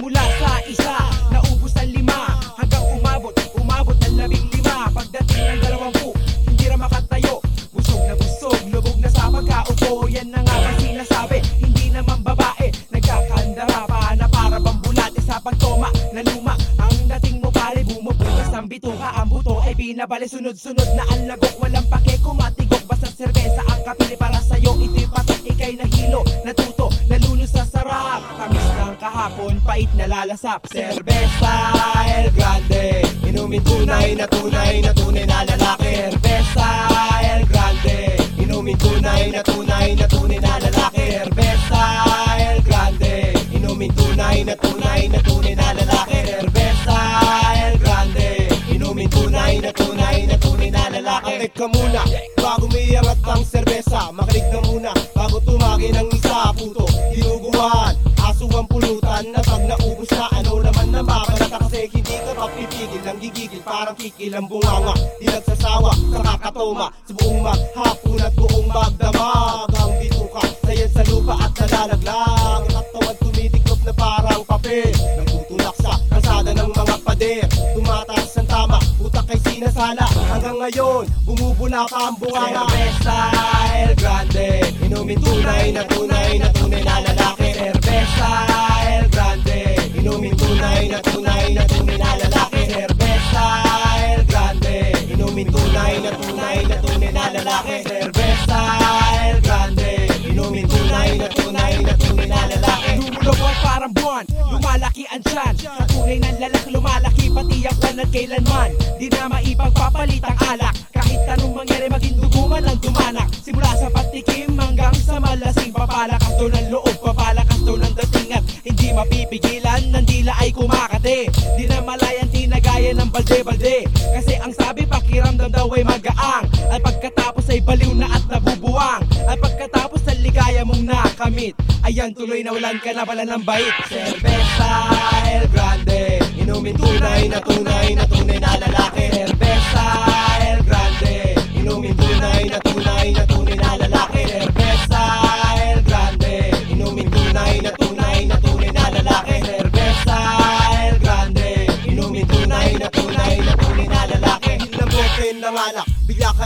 isa-isa Naubos ang lima. Hanggang umabot, umabot ng labing lima. Pagdating ng dalawampu Hindi na makatayo. Busog na busog, lubog na sa pagkaupo. Yan na nga ang sinasabi Hindi naman babae. Nagkakandara pa na para bang sa pagtoma Na luma. Ang dating mo pare bumubutas ng bituka. Ang buto ay binabali sunod-sunod na ang lagok. Walang pake kumatigok Basta serbesa kahapon, pait na lalasap Serbesa El Grande Inumin tunay na tunay na tunay na lalaki Serbesa El Grande Inumin tunay na tunay na tunay na lalaki Serbesa El Grande Inumin tunay na tunay na tunay na lalaki Serbesa El Grande Inumin tunay na tunay na tunay na lalaki Teka muna, bago may angat ang serbesa Makinig na muna, bago tumagi ng isa Puto, dinuguan, aso ang pulutan Na pag naubos na, ano naman na babalata Kasi hindi ka mapipigil ng gigigil Parang kikil ang bunganga. Di nagsasawa sa kakatoma Sa buong maghapon at buong magdamag. Ang bituka, sayan sa lupa at nalalaglag. Ang katawan tumitiklop na parang papel. Nagtutulak sa kalsada ng mga pader. Tumataas ang tama, utak ay sinasala. Hanggang ngayon, bumubula pa ang bunganga. El Grande. Inumin tunay na tunay na tunay na lalaki. Cerveza tunay na tunay na tunay na lalaki Cerveza El Grande. Inumin tunay na tunay na tunay na lalaki Cerveza El Grande. Inumin tunay na tunay na tunay na lalaki Lumulubog parang buwan Lumalaki ang tiyan. Sa tunay ng lalaki lumalaki Pati ang kwan at kailanman. Di na maipagpapalit ang alak. Kahit anong mangyari maging duguman ang dumanak. Simula sa patikim hanggang sa malasing Papalakas daw ng loob, mapipigilan ng dila ay kumakate. Di na malayan tinagaya ng balde-balde. Kasi ang sabi pakiramdam daw ay magaang. At pagkatapos ay baliw na at nabubuwang. At pagkatapos sa ligaya mong nakamit Ayan tuloy na walan ka na bala ng bait. Cerveza El Grande Inumin tunay na tunay na tunay na lalaki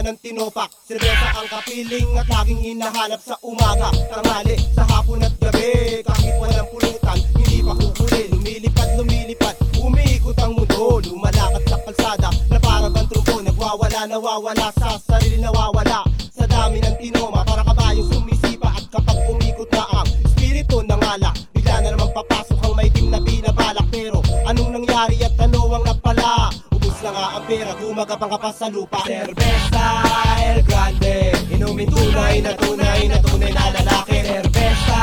ng tinopak. Serbesa ang kapiling at laging hinahanap sa umaga Tanghali, sa hapon at gabi. Kahit walang pulutan, hindi pa hukuli. Lumilipad, lumilipad, umiikot ang mundo. Lumalakad sa kalsada na para bang trumpo Nagwawala, nawawala sa sarili nawawala na nga ang pera, pa sa lupa. Cerveza El Grande Inumin tunay na tunay na tunay na lalaki. Cerveza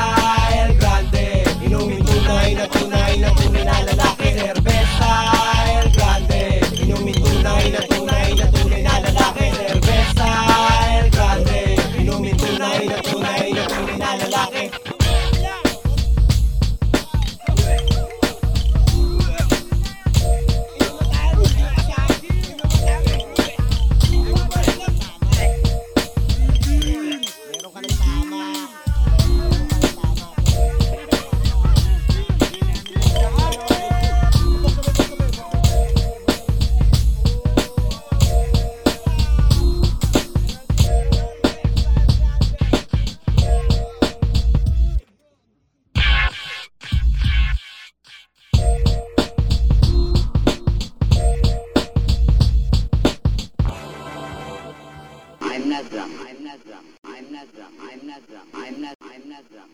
I'm not drunk. I'm not drunk. I'm not drunk. I'm not drunk. I'm not. I'm not drunk.